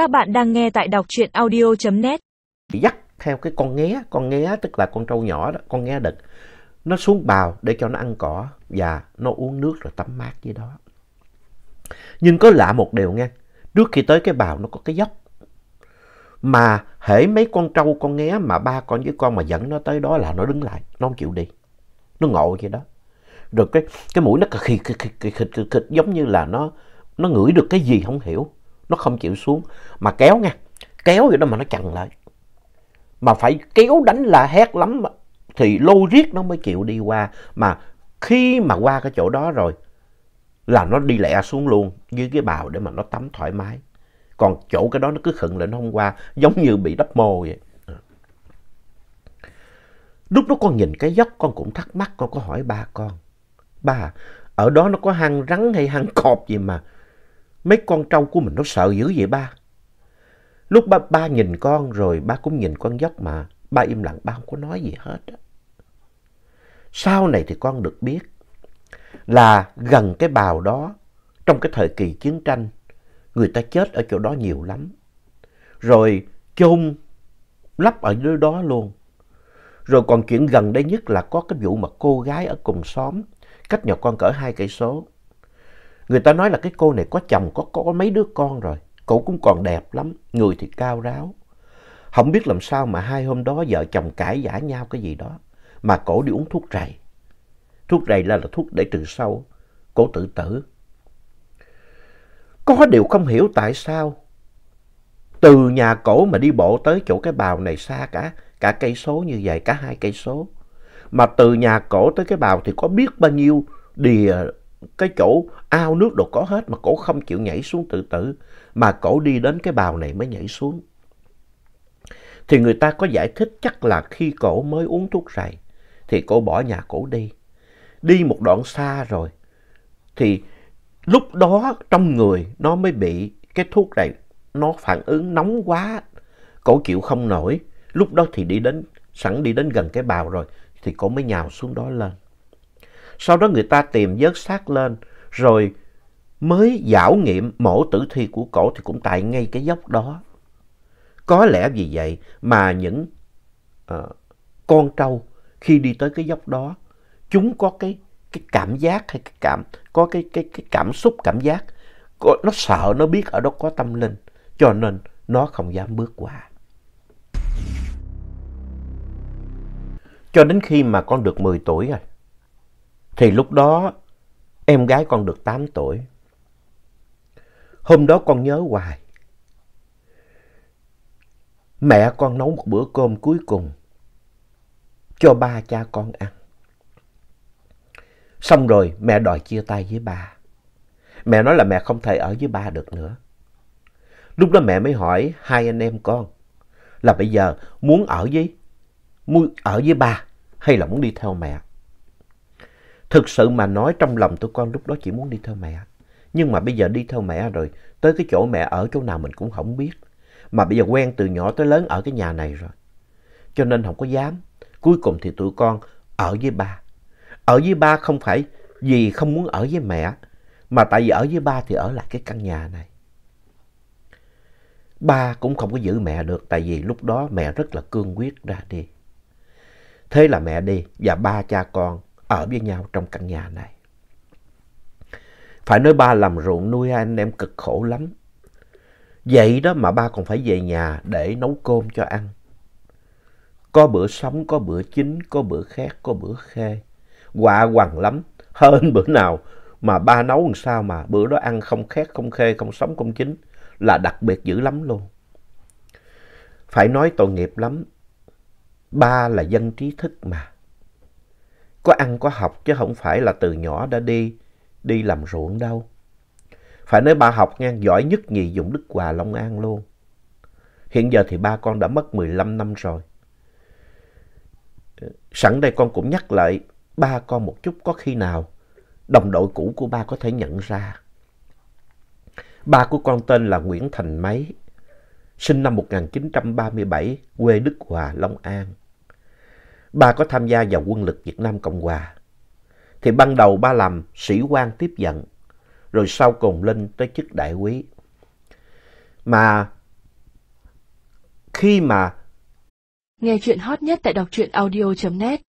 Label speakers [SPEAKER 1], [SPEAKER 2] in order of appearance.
[SPEAKER 1] Các bạn đang nghe tại đọc truyện audio.net.
[SPEAKER 2] Dắt theo cái con nghé, con nghé tức là con trâu nhỏ đó, con nghé đực. Nó xuống bào để cho nó ăn cỏ và nó uống nước rồi tắm mát với đó. Nhưng có lạ một điều nghe trước khi tới cái bào nó có cái dốc. Mà hễ mấy con trâu con nghé mà ba con với con mà dẫn nó tới đó là nó đứng lại, nó không chịu đi. Nó ngộ vậy đó. Rồi cái cái mũi nó khịt khịt khịt khịt khịt giống như là nó nó ngửi được cái gì không hiểu. Nó không chịu xuống mà kéo nha. Kéo vậy đó mà nó chặn lại. Mà phải kéo đánh là hét lắm thì lôi riết nó mới chịu đi qua. Mà khi mà qua cái chỗ đó rồi là nó đi lẹ xuống luôn dưới cái bào để mà nó tắm thoải mái. Còn chỗ cái đó nó cứ khựng lại nó không qua giống như bị đắp mồ vậy. Ừ. Lúc đó con nhìn cái dốc con cũng thắc mắc con có hỏi ba con. Ba, ở đó nó có hang rắn hay hang cọp gì mà mấy con trâu của mình nó sợ dữ vậy ba. Lúc ba, ba nhìn con rồi ba cũng nhìn con dốc mà ba im lặng ba không có nói gì hết. Sau này thì con được biết là gần cái bào đó trong cái thời kỳ chiến tranh người ta chết ở chỗ đó nhiều lắm. Rồi chôn lấp ở dưới đó luôn. Rồi còn chuyện gần đây nhất là có cái vụ mà cô gái ở cùng xóm, cách nhà con cỡ hai cây số. Người ta nói là cái cô này có chồng, có, có mấy đứa con rồi. Cổ cũng còn đẹp lắm, người thì cao ráo. Không biết làm sao mà hai hôm đó vợ chồng cãi giả nhau cái gì đó. Mà cổ đi uống thuốc rầy. Thuốc rầy là, là thuốc để trừ sâu. Cổ tự tử. Có điều không hiểu tại sao. Từ nhà cổ mà đi bộ tới chỗ cái bào này xa cả cả cây số như vậy, cả hai cây số. Mà từ nhà cổ tới cái bào thì có biết bao nhiêu địa cái chỗ ao nước đồ có hết mà cổ không chịu nhảy xuống tự tử. Mà cổ đi đến cái bào này mới nhảy xuống. Thì người ta có giải thích chắc là khi cổ mới uống thuốc rầy thì cổ bỏ nhà cổ đi. Đi một đoạn xa rồi thì lúc đó trong người nó mới bị cái thuốc rầy nó phản ứng nóng quá. Cổ chịu không nổi Lúc đó thì đi đến, sẵn đi đến gần cái bào rồi, thì cổ mới nhào xuống đó lên. Sau đó người ta tìm vớt xác lên, rồi mới giảo nghiệm mổ tử thi của cổ thì cũng tại ngay cái dốc đó. Có lẽ vì vậy mà những uh, con trâu khi đi tới cái dốc đó, chúng có cái cái cảm giác hay cái cảm có cái cái cái cảm xúc cảm giác nó sợ nó biết ở đó có tâm linh cho nên nó không dám bước qua Cho đến khi mà con được 10 tuổi rồi. Thì lúc đó, em gái con được 8 tuổi. Hôm đó con nhớ hoài. Mẹ con nấu một bữa cơm cuối cùng cho ba cha con ăn. Xong rồi mẹ đòi chia tay với ba. Mẹ nói là mẹ không thể ở với ba được nữa. Lúc đó mẹ mới hỏi hai anh em con là bây giờ muốn ở với, muốn ở với ba hay là muốn đi theo mẹ. Thực sự mà nói trong lòng tụi con lúc đó chỉ muốn đi theo mẹ. Nhưng mà bây giờ đi theo mẹ rồi, tới cái chỗ mẹ ở chỗ nào mình cũng không biết. Mà bây giờ quen từ nhỏ tới lớn ở cái nhà này rồi. Cho nên không có dám. Cuối cùng thì tụi con ở với ba. Ở với ba không phải vì không muốn ở với mẹ, mà tại vì ở với ba thì ở lại cái căn nhà này. Ba cũng không có giữ mẹ được tại vì lúc đó mẹ rất là cương quyết ra đi. Thế là mẹ đi và ba cha con ở với nhau trong căn nhà này. Phải nói ba làm ruộng nuôi hai anh em cực khổ lắm. Vậy đó mà ba còn phải về nhà để nấu cơm cho ăn. Có bữa sống, có bữa chín, có bữa khét, có bữa khê. Quạ quằn lắm, hơn bữa nào mà ba nấu làm sao mà bữa đó ăn không khét, không khê, không sống, không chín là đặc biệt dữ lắm luôn. Phải nói tội nghiệp lắm, Ba là dân trí thức mà. Có ăn có học chứ không phải là từ nhỏ đã đi, đi làm ruộng đâu. Phải nói ba học ngang giỏi nhất nhì dùng Đức Hòa Long An luôn. Hiện giờ thì ba con đã mất 15 năm rồi. Sẵn đây con cũng nhắc lại ba con một chút có khi nào đồng đội cũ của ba có thể nhận ra. Ba của con tên là Nguyễn Thành Mấy, sinh năm 1937, quê Đức Hòa, Long An ba có tham gia vào quân lực Việt Nam Cộng Hòa. Thì ban đầu ba làm sĩ quan tiếp dẫn, rồi sau cùng lên tới chức đại quý. Mà khi mà...
[SPEAKER 1] Nghe chuyện hot nhất tại đọc truyện audio.net